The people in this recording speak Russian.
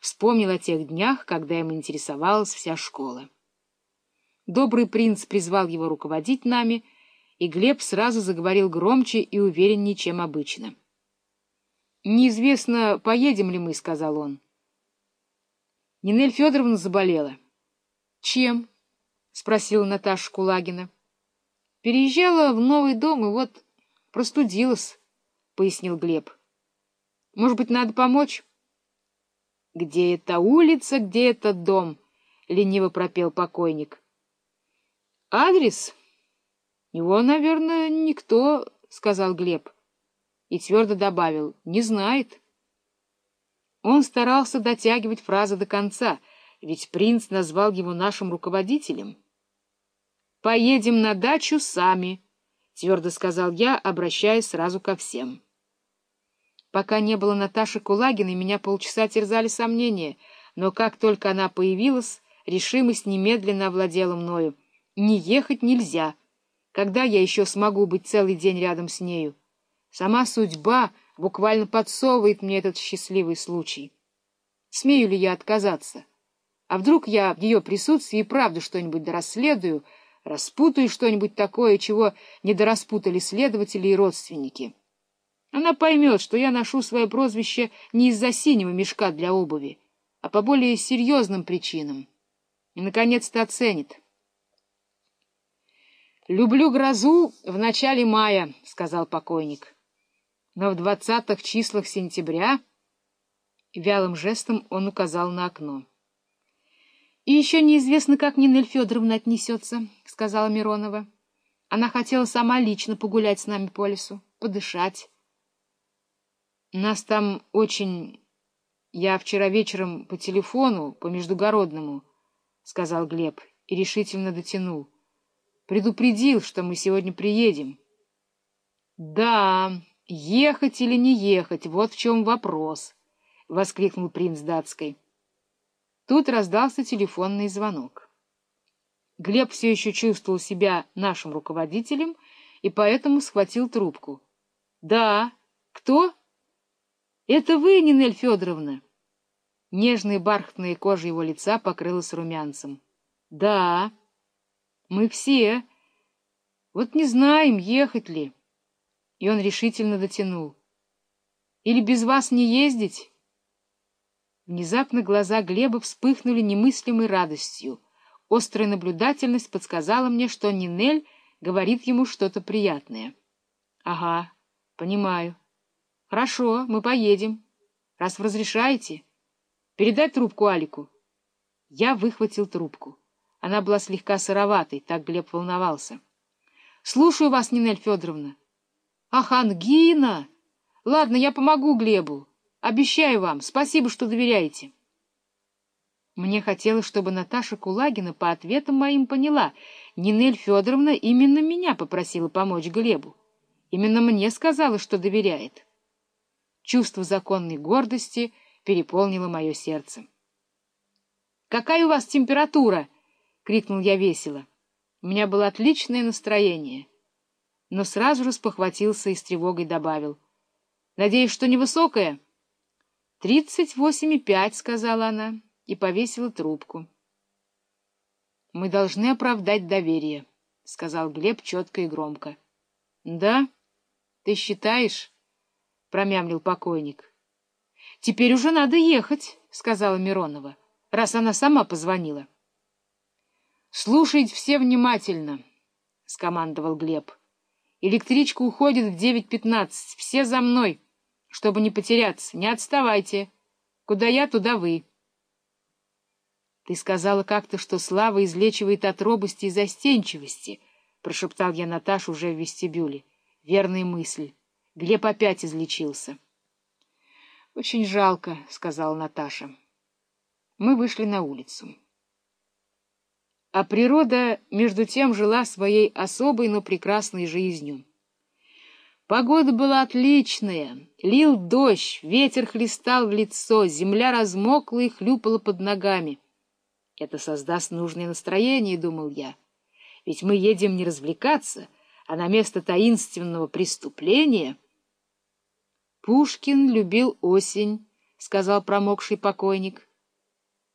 вспомнил о тех днях, когда им интересовалась вся школа. Добрый принц призвал его руководить нами, и Глеб сразу заговорил громче и увереннее, чем обычно. «Неизвестно, поедем ли мы», — сказал он. Нинель Федоровна заболела. «Чем?» — спросила Наташа Кулагина. «Переезжала в новый дом и вот простудилась», — пояснил Глеб. «Может быть, надо помочь?» «Где эта улица, где этот дом?» — лениво пропел покойник. «Адрес? Его, наверное, никто», — сказал Глеб. И твердо добавил, «не знает». Он старался дотягивать фразы до конца, ведь принц назвал его нашим руководителем. «Поедем на дачу сами», — твердо сказал я, обращаясь сразу ко всем. Пока не было Наташи Кулагиной, меня полчаса терзали сомнения, но как только она появилась, решимость немедленно овладела мною. Не ехать нельзя. Когда я еще смогу быть целый день рядом с нею? Сама судьба буквально подсовывает мне этот счастливый случай. Смею ли я отказаться? А вдруг я в ее присутствии правда что-нибудь дорасследую, распутаю что-нибудь такое, чего не дораспутали следователи и родственники?» Она поймет, что я ношу свое прозвище не из-за синего мешка для обуви, а по более серьезным причинам. И, наконец-то, оценит. «Люблю грозу в начале мая», — сказал покойник. «Но в двадцатых числах сентября...» Вялым жестом он указал на окно. «И еще неизвестно, как Нинель Федоровна отнесется», — сказала Миронова. «Она хотела сама лично погулять с нами по лесу, подышать». Нас там очень... Я вчера вечером по телефону, по междугородному, — сказал Глеб и решительно дотянул. Предупредил, что мы сегодня приедем. — Да, ехать или не ехать, вот в чем вопрос, — воскликнул принц датской. Тут раздался телефонный звонок. Глеб все еще чувствовал себя нашим руководителем и поэтому схватил трубку. — Да. Кто? —— Это вы, Нинель Федоровна? Нежная бархатная кожа его лица покрылась румянцем. — Да. — Мы все. Вот не знаем, ехать ли. И он решительно дотянул. — Или без вас не ездить? Внезапно глаза Глеба вспыхнули немыслимой радостью. Острая наблюдательность подсказала мне, что Нинель говорит ему что-то приятное. — Ага, понимаю. — Хорошо, мы поедем. Раз вы разрешаете. Передай трубку Алику. Я выхватил трубку. Она была слегка сыроватой, так Глеб волновался. — Слушаю вас, Нинель Федоровна. — Ах, ангина! Ладно, я помогу Глебу. Обещаю вам. Спасибо, что доверяете. Мне хотелось, чтобы Наташа Кулагина по ответам моим поняла. Нинель Федоровна именно меня попросила помочь Глебу. Именно мне сказала, что доверяет. Чувство законной гордости переполнило мое сердце. — Какая у вас температура? — крикнул я весело. У меня было отличное настроение. Но сразу же спохватился и с тревогой добавил. — Надеюсь, что невысокая? — Тридцать восемь и пять, — сказала она и повесила трубку. — Мы должны оправдать доверие, — сказал Глеб четко и громко. — Да? Ты считаешь? — промямлил покойник. — Теперь уже надо ехать, — сказала Миронова, раз она сама позвонила. — Слушайте все внимательно, — скомандовал Глеб. — Электричка уходит в девять пятнадцать. Все за мной, чтобы не потеряться. Не отставайте. Куда я, туда вы. — Ты сказала как-то, что слава излечивает от робости и застенчивости, — прошептал я Наташу уже в вестибюле. — Верная мысль. Глеб опять излечился. — Очень жалко, — сказала Наташа. Мы вышли на улицу. А природа, между тем, жила своей особой, но прекрасной жизнью. Погода была отличная, лил дождь, ветер хлестал в лицо, земля размокла и хлюпала под ногами. Это создаст нужное настроение, — думал я, — ведь мы едем не развлекаться, а на место таинственного преступления — Пушкин любил осень, — сказал промокший покойник.